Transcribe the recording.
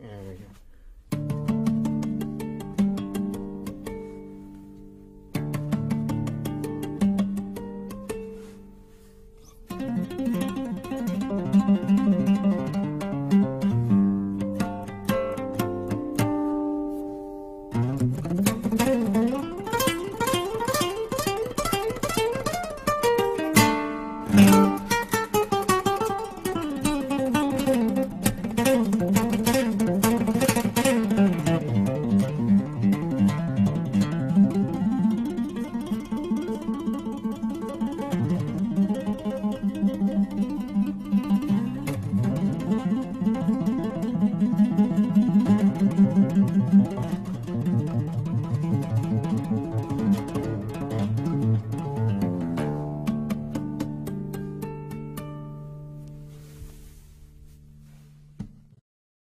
There we go.